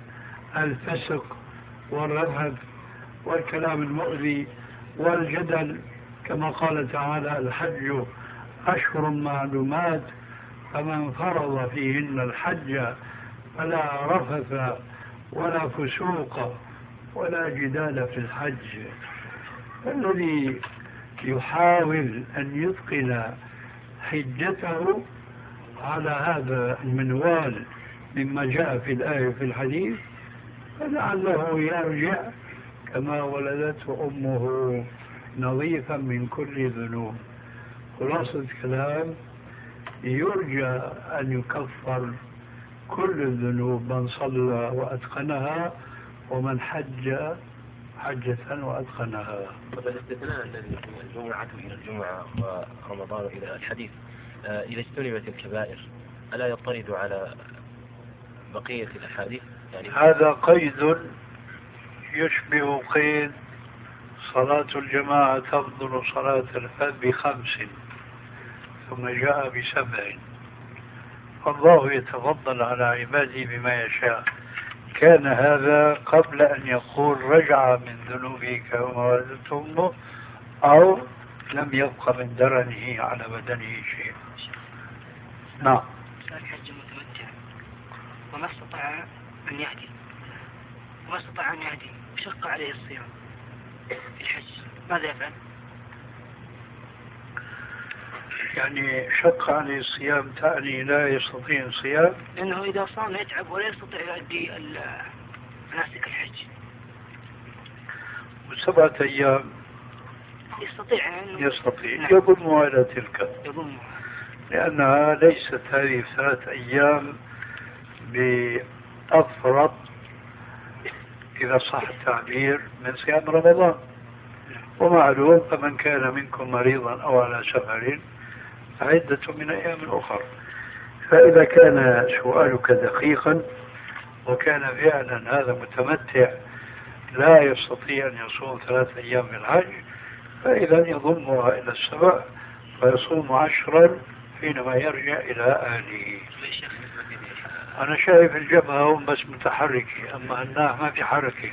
الفسق والرهب والكلام المؤذي والجدل. كما قال تعالى الحج أشهر معلومات فمن فرض فيهن الحج فلا رفث ولا فسوق ولا جدال في الحج. الذي يحاول أن يتقن حجته على هذا المنوال مما جاء في الآية في الحديث فلعله يرجع كما ولدته أمه نظيفا من كل ذنوب. خلاصة الكلام يرجى أن يكفر كل الذنوب من صلى وأتقنها ومن حج حجة وأتقنها الاستثناء الذي الجمعة إلى الجمعة ورمضان إلى الحديث آه، إذا اجتنبت الكبائر ألا يطرد على بقية الأحاديث؟ يعني هذا قيد يشبه قيد صلاة الجماعة تفضل صلاة الفرد بخمس ثم جاء بسبع. فالله يتفضل على عباده بما يشاء. كان هذا قبل أن يقول رجع من ذنوبه كما ولدته أمه أو لم يبق من درنه على بدنه شيء. نعم. الحج متمتع. وما استطاع أن يهدي؟ وما استطاع أن يهدي؟ شق عليه الصيام في الحج. ماذا يفعل؟ يعني شق عليه الصيام تعني لا يستطيع الصيام. لأنه إذا صام يتعب ولا يستطيع يؤدي مناسك الحج. وسبعة أيام يستطيع أنه يستطيع نعم. يضمها إلى تلك. يضم لأنها ليست هذه الثلاث أيام بأفرط إذا صح التعبير من صيام رمضان. ومعلوم فمن كان منكم مريضا أو على سفر عدة من أيام أخرى فإذا كان سؤالك دقيقا وكان فعلا هذا متمتع لا يستطيع أن يصوم ثلاثة أيام من الحج فإذا يضمها إلى السبع فيصوم عشرا حينما يرجع إلى أهله. أنا شايف الجبهة هم بس متحركة أما الناح ما في حركة.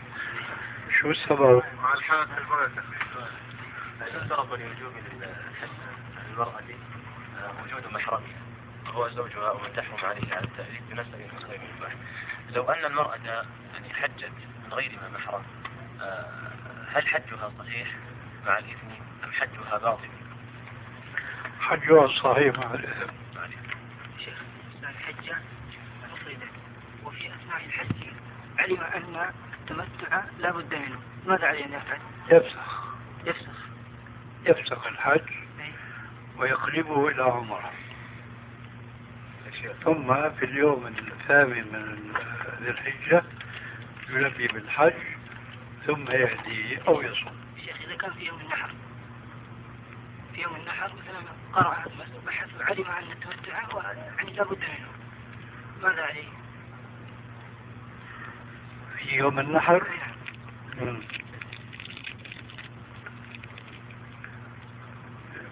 شو السبب؟ مع الحالة المرأة المرأة وجود محرمها هو زوجها ومن تحرم عليه على التأليف بمسألة غير مباح لو أن المرأة يعني حجت من غير ما محرم آه، هل حجها صحيح مع الإثم أم حجها باطل؟ حجها صحيح مع الإثم. شيخ الحجة وفي أثناء الحج علم أن التمتع لا بد منه ماذا عليه أن يفعل؟ يفسخ يفسخ يفسخ الحج. ويقلبه إلى عمره ثم في اليوم الثامن من ذي الحجة يلبي بالحج ثم يهدي أو يصوم شيخ إذا كان في يوم النحر في يوم النحر مثلا قرأ بحث وعلم أن التمتع يعني لا بد منه ماذا عليه؟ في يوم النحر مم.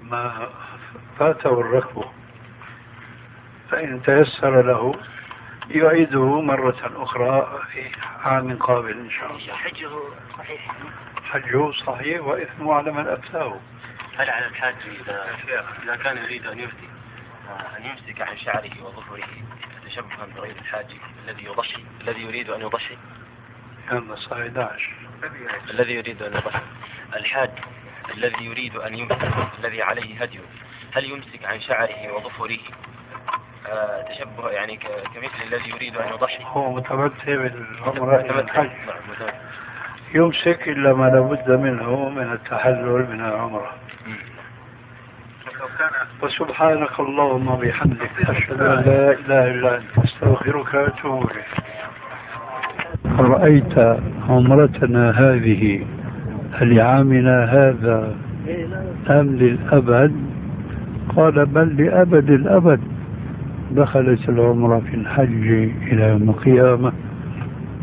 ما فاته الركب. فإن تيسر له يعيده مرة أخرى في عام قابل إن شاء الله. حجه صحيح؟ حجه صحيح وإثمه على من أفتاه. هل على الحاج إذا إذا كان يريد أن يفتي؟ آه، أن يمسك عن شعره وظفره تشبها بغير الحاج الذي يضحي الذي يريد أن يضحي؟ 11 الذي يريد أن يضحي. الحاج الذي يريد أن يمسك الذي عليه هدي هل يمسك عن شعره وظفره آه، تشبه يعني ك- كمثل الذي يريد أن يضحي هو متمتع متمتع. الحج نعم،. يمسك إلا ما لابد منه من التحلل من العمرة مم. وسبحانك اللهم وبحمدك أشهد أن لا إله إلا أنت أستغفرك وأتوب إليك رأيت عمرتنا هذه لعامنا هذا أم للأبد قال بل لأبد الأبد دخلت العمرة في الحج إلى يوم القيامة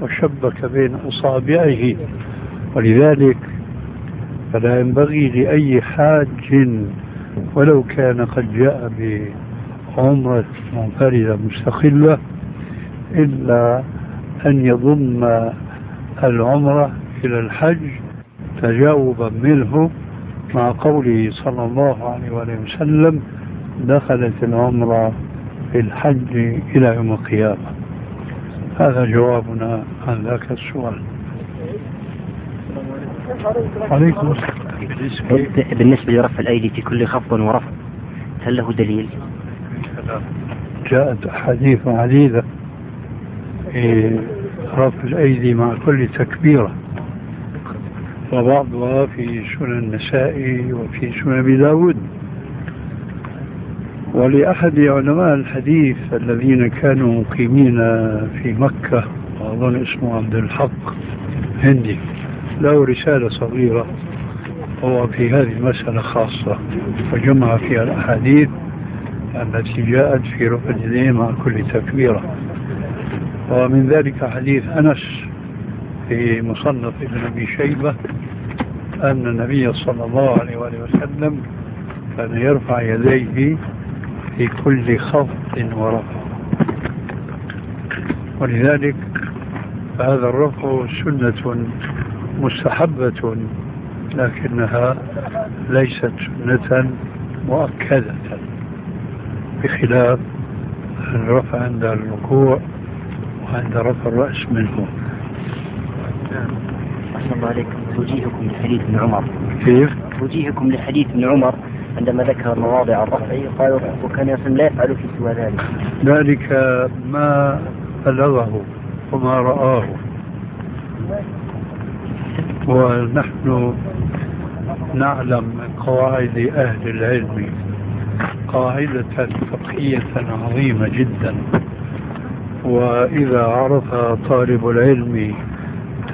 وشبك بين أصابعه. ولذلك فلا ينبغي لأي حاج ولو كان قد جاء بعمرة منفردة مستقلة إلا أن يضم العمرة إلى الحج تجاوبا منه مع قوله صلى الله عليه وآله وسلم دخلت العمرة في الحج إلى يوم القيامة. هذا جوابنا عن ذاك السؤال. عليكم بالنسبة لرفع الأيدي في كل خفض ورفع هل له دليل؟ جاءت أحاديث عديدة في رفع الأيدي مع كل تكبيرة. وبعضها في سنن النسائي وفي سنن أبي داود. ولأحد علماء الحديث الذين كانوا مقيمين في مكة وأظن اسمه عبد الحق هندي له رسالة صغيرة هو في هذه المسألة خاصة وجمع فيها الأحاديث التي جاءت في رفع اليدين مع كل تكبيرة. ومن ذلك حديث أنس في مصنف ابن أبي شيبة أن النبي صلى الله عليه وآله وسلم كان يرفع يديه في كل خفض ورفع. ولذلك فهذا الرفع سنة مستحبة لكنها ليست سنة مؤكدة بخلاف الرفع عند الركوع وعند رفع الرأس منه. أحسن الله عليكم. توجيهكم لحديث ابن عمر. كيف؟ توجيهكم لحديث ابن عمر عندما ذكر مواضع الرفع قال وكان يصل لا يفعل في سوى ذلك. ذلك ما بلغه وما رآه. ونحن نعلم من قواعد أهل العلم قاعدة فقهية عظيمة جدا. وإذا عرفها طالب العلم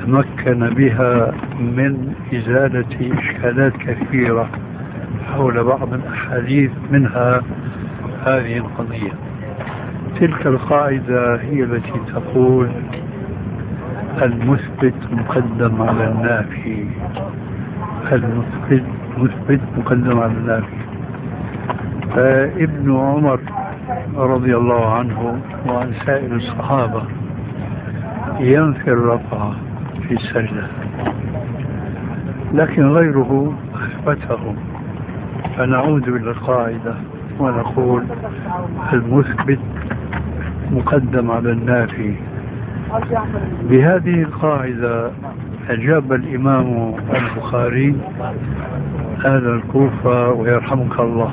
تمكن بها من إزالة إشكالات كثيرة حول بعض الأحاديث منها هذه القضية. تلك القاعدة هي التي تقول المثبت مقدم على النافي. المثبت مثبت مقدم على النافي. فابن عمر رضي الله عنه وعن سائر الصحابة ينفي الرفع في السجدة لكن غيره أثبته. فنعود إلى القاعدة ونقول المثبت مقدم على النافي بهذه القاعدة أجاب الإمام البخاري أهل الكوفة ويرحمك الله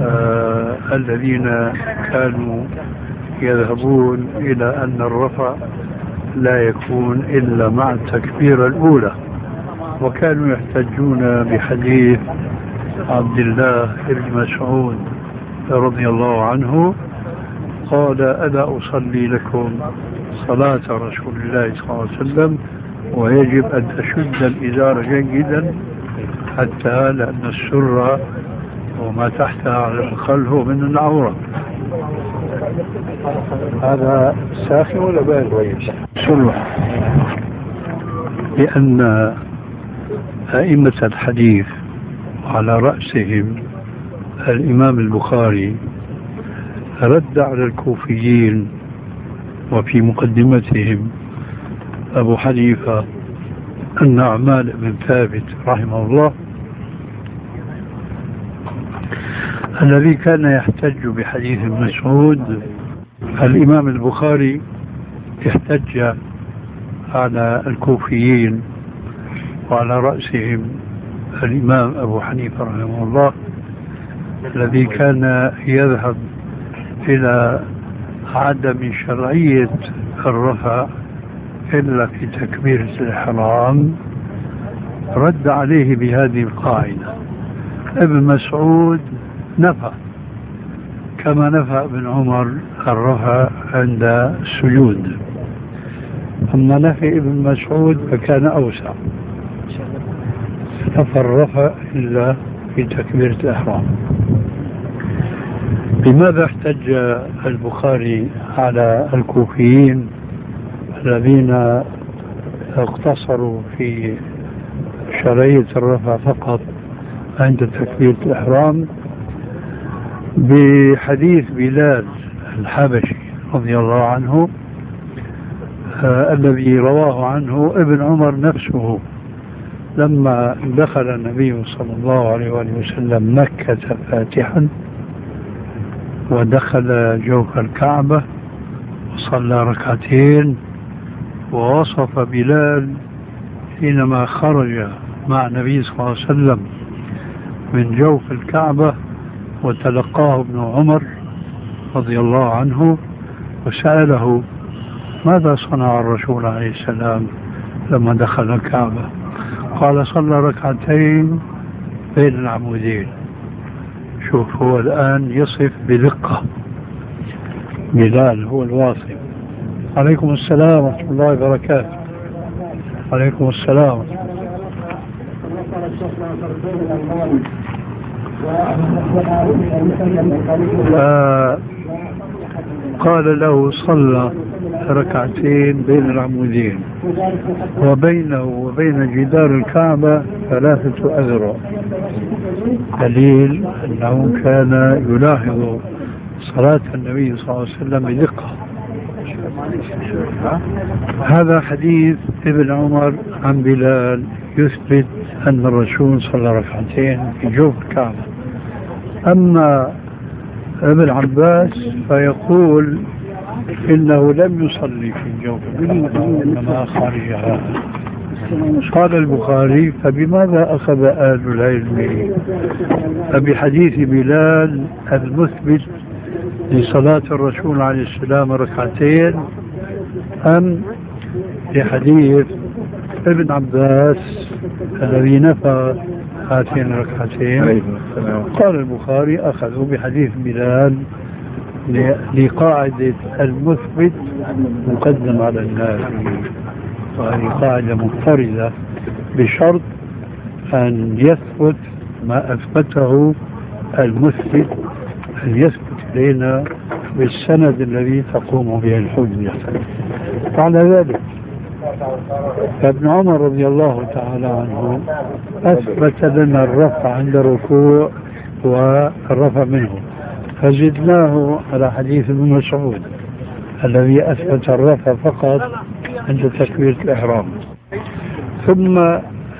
آه الذين كانوا يذهبون إلى أن الرفع لا يكون إلا مع التكبيرة الأولى. وكانوا يحتجون بحديث عبد الله بن مسعود رضي الله عنه قال ألا أصلي لكم صلاة رسول الله صلى الله عليه وسلم ويجب أن تشد الإزار جيدا حتى لأن السرة وما تحتها على هو من العورة. هذا ساخن ولا بارد؟ سرة لأن أئمة الحديث على رأسهم الإمام البخاري رد على الكوفيين وفي مقدمتهم أبو حنيفة النعمان بن ثابت رحمه الله الذي كان يحتج بحديث مسعود. الإمام البخاري احتج على الكوفيين وعلى رأسهم الإمام أبو حنيفة رحمه الله الذي كان يذهب إلى عدم شرعية الرفع إلا في تكبيرة الإحرام رد عليه بهذه القاعدة. ابن مسعود نفى كما نفى ابن عمر الرفع عند السجود أما نفي ابن مسعود فكان أوسع. نفى إلا في تكبيرة الإحرام. لماذا احتج البخاري على الكوفيين الذين اقتصروا في شرعية الرفع فقط عند تكبيرة الإحرام؟ بحديث بلال الحبشي رضي الله عنه الذي رواه عنه ابن عمر نفسه لما دخل النبي صلى الله عليه وآله وسلم مكة فاتحا ودخل جوف الكعبة وصلى ركعتين ووصف بلال حينما خرج مع النبي صلى الله عليه وسلم من جوف الكعبة وتلقاه ابن عمر رضي الله عنه وسأله ماذا صنع الرسول عليه السلام لما دخل الكعبة؟ قال صلى ركعتين بين العمودين شوف هو الآن يصف بدقة. بلال هو الواصف. عليكم السلام ورحمة الله وبركاته. عليكم السلام. قال له صلى ركعتين بين العمودين وبينه وبين جدار الكعبة ثلاثة أذرع. دليل أنه كان يلاحظ صلاة النبي صلى الله عليه وسلم بدقة هذا حديث ابن عمر عن بلال يثبت أن الرسول صلى ركعتين في جوف الكعبة. أما ابن عباس فيقول إنه لم يصلي في جوف الكعبة إنما خارجها قال البخاري فبماذا أخذ أهل العلم؟ فبحديث بلال المثبت لصلاة الرسول عليه السلام ركعتين أم لحديث ابن عباس الذي نفى هاتين الركعتين؟ قال البخاري أخذوا بحديث بلال لقاعدة المثبت مقدم على النافي وهذه قاعدة مضطردة بشرط أن يثبت ما أثبته المثبت أن يثبت إلينا بالسند الذي تقوم به الحجة. وعلى ذلك فابن عمر رضي الله تعالى عنه أثبت لنا الرفع عند الركوع والرفع منه. فزدناه على حديث ابن مسعود الذي أثبت الرفع فقط عند تكبيرة الإحرام. ثم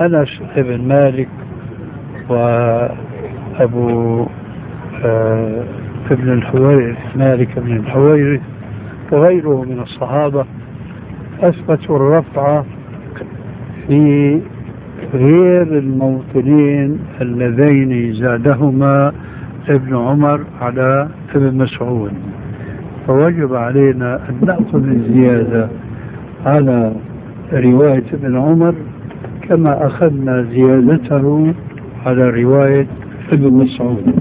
أنس بن مالك وأبو آه ابن الحويرث مالك بن الحويرث وغيره من الصحابة أثبتوا الرفع في غير الموطنين اللذين زادهما ابن عمر على ابن مسعود. فوجب علينا أن نأخذ الزيادة على رواية ابن عمر كما أخذنا زيادته على رواية ابن مسعود.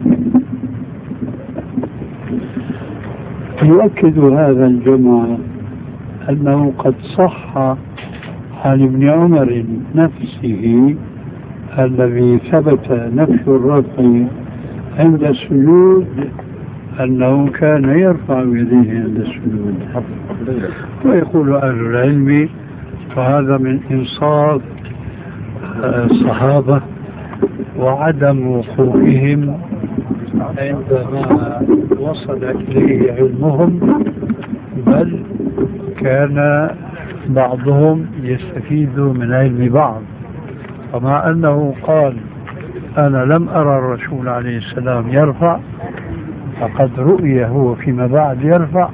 يؤكد هذا الجمع أنه قد صح عن ابن عمر نفسه الذي ثبت نفي الرفع عند السجود أنه كان يرفع يديه عند السجود. ويقول أهل العلم وهذا من إنصاف الصحابة وعدم وقوفهم عندما وصل إليه علمهم بل كان بعضهم يستفيد من علم بعض. ومع أنه قال أنا لم أرى الرسول عليه السلام يرفع فقد رؤي هو فيما بعد يرفع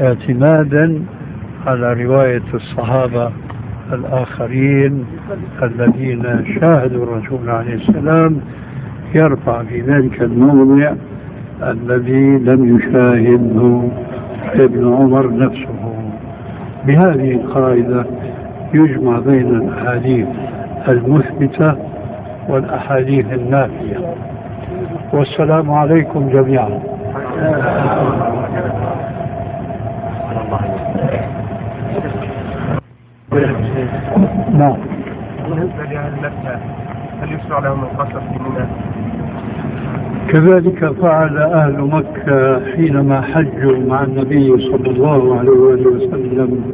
اعتمادا على رواية الصحابة الآخرين الذين شاهدوا الرسول عليه السلام يرفع في ذلك الموضع الذي لم يشاهده ابن عمر نفسه. بهذه القاعدة يجمع بين الأحاديث المثبتة والأحاديث النافية. والسلام عليكم جميعا. نعم. بالنسبة لأهل هل لهم في؟ كذلك فعل أهل مكة حينما حجوا مع النبي صلى الله عليه وسلم.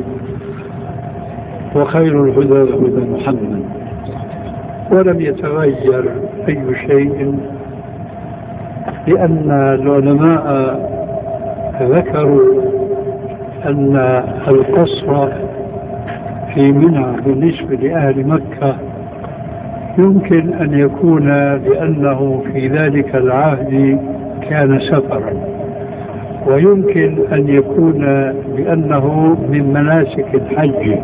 وخير الهدى هدى محمد. ولم يتغير أي شيء لأن العلماء ذكروا أن القصر في منى بالنسبة لأهل مكة يمكن أن يكون لأنه في ذلك العهد كان سفرا ويمكن أن يكون لأنه من مناسك الحج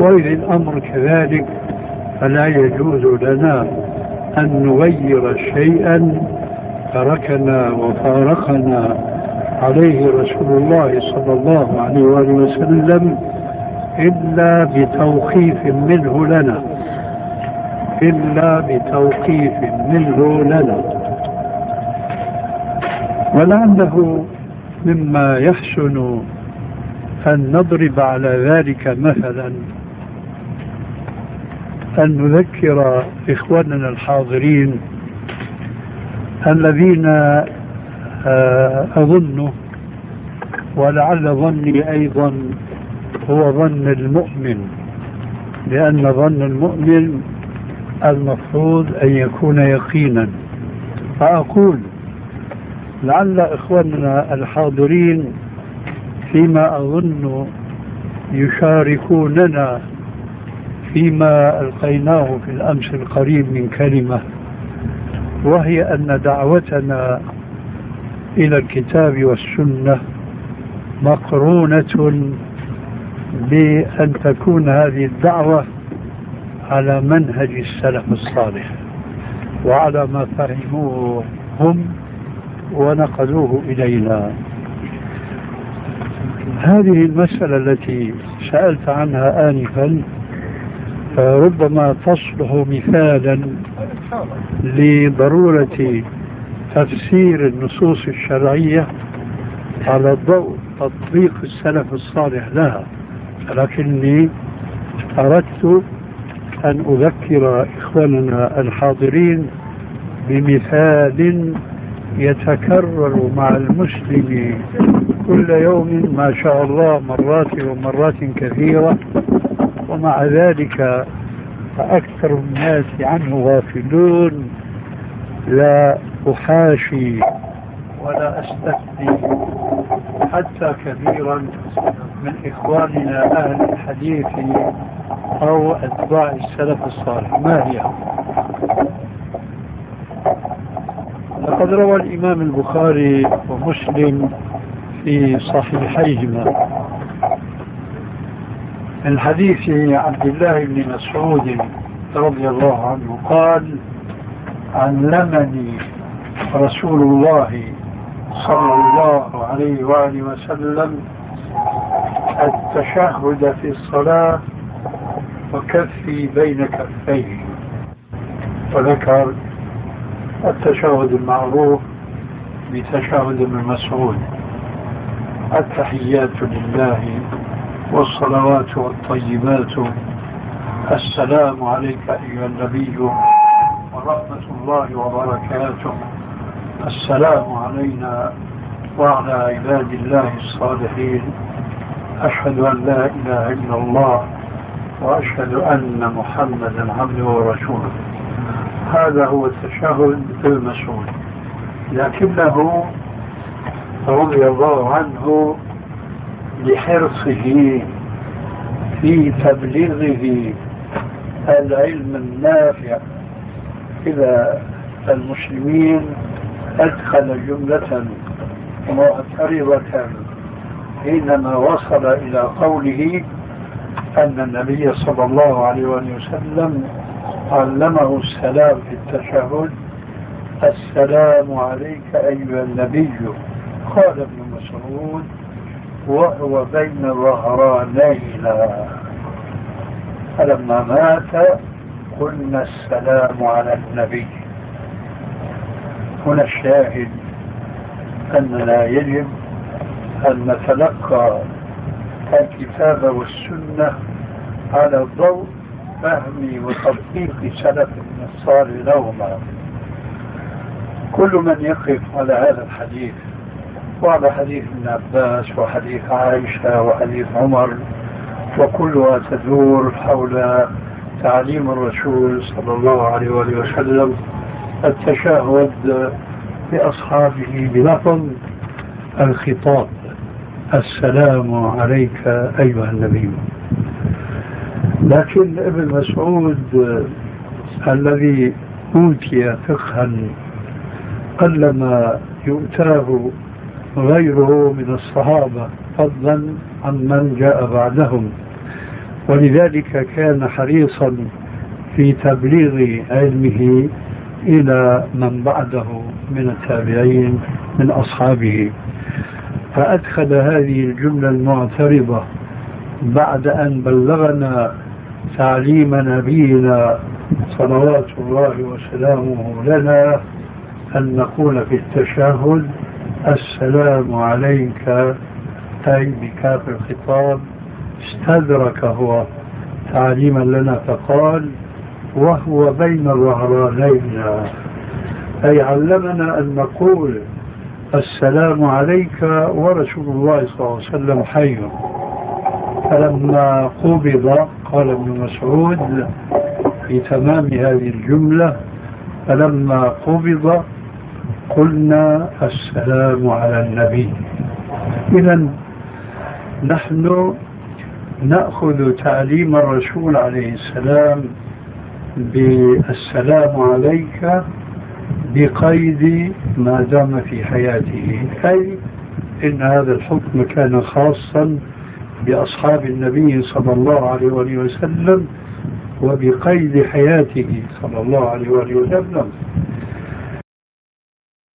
وإذا الأمر كذلك فلا يجوز لنا أن نغير شيئا تركنا وفارقنا عليه رسول الله صلى الله عليه وآله وسلم إلا بتوقيف منه لنا. إلا بتوقيف منه لنا. ولعله مما يحسن أن نضرب على ذلك مثلا أن نذكر إخواننا الحاضرين الذين آه، أظن ولعل ظني أيضا هو ظن المؤمن لأن ظن المؤمن المفروض أن يكون يقينا. فأقول لعل إخواننا الحاضرين فيما أظن يشاركوننا فيما ألقيناه في الأمس القريب من كلمة وهي أن دعوتنا إلى الكتاب والسنة مقرونة بأن تكون هذه الدعوة على منهج السلف الصالح وعلى ما فهموه هم ونقلوه إلينا. هذه المسألة التي سألت عنها آنفا ربما تصلح مثالا لضرورة تفسير النصوص الشرعية على ضوء تطبيق السلف الصالح لها. لكني أردت أن أذكر إخواننا الحاضرين بمثال يتكرر مع المسلم كل يوم ما شاء الله مرات ومرات كثيرة. ومع ذلك فأكثر الناس عنه غافلون. لا أحاشي ولا أستثني حتى كثيرا من إخواننا أهل الحديث أو أتباع السلف الصالح. ما هي؟ لقد روى الإمام البخاري ومسلم في صحيحيهما. من حديث عبد الله بن مسعود رضي الله عنه قال علمني رسول الله صلى الله عليه وآله وسلم التشهد في الصلاة وكفي بين كفيه. وذكر التشهد المعروف بتشهد ابن مسعود التحيات لله والصلوات والطيبات. السلام عليك أيها النبي ورحمة الله وبركاته. السلام علينا وعلى عباد الله الصالحين. أشهد أن لا إله إلا الله وأشهد أن محمدا عبده ورسوله. هذا هو التشهد المسؤول لكنه رضي الله عنه لحرصه في تبليغه العلم النافع إلى المسلمين أدخل جملة معترضة حينما وصل إلى قوله أن النبي صلى الله عليه وسلم علمه السلام في التشهد السلام عليك أيها النبي قال ابن مسعود. وهو بين ظهرانينا فلما مات قلنا السلام على النبي. هنا الشاهد أننا يجب أن نتلقى الكتاب والسنة على ضوء فهم وتطبيق سلفنا الصالح لهما. كل من يقف على هذا الحديث وعلى حديث ابن عباس وحديث عائشة وحديث عمر وكلها تدور حول تعليم الرسول صلى الله عليه وآله وسلم التشهد لأصحابه بلفظ الخطاب السلام عليك أيها النبي. لكن ابن مسعود الذي أوتي فقها قلما يؤتاه غيره من الصحابة فضلا عن من جاء بعدهم. ولذلك كان حريصا في تبليغ علمه إلى من بعده من التابعين من أصحابه. فأدخل هذه الجملة المعترضة بعد أن بلغنا تعليم نبينا صلوات الله وسلامه لنا أن نقول في التشهد السلام عليك أي بكاف الخطاب استدرك هو. تعليما لنا فقال وهو بين الظهرانين. أي علمنا أن نقول السلام عليك ورسول الله صلى الله عليه وسلم حي. فلما قبض قال ابن مسعود في تمام هذه الجملة فلما قبض قلنا السلام على النبي. إذا نحن نأخذ تعليم الرسول عليه السلام بالسلام عليك بقيد ما دام في حياته. أي إن هذا الحكم كان خاصا بأصحاب النبي صلى الله عليه وآله وسلم وبقيد حياته صلى الله عليه وآله وسلم.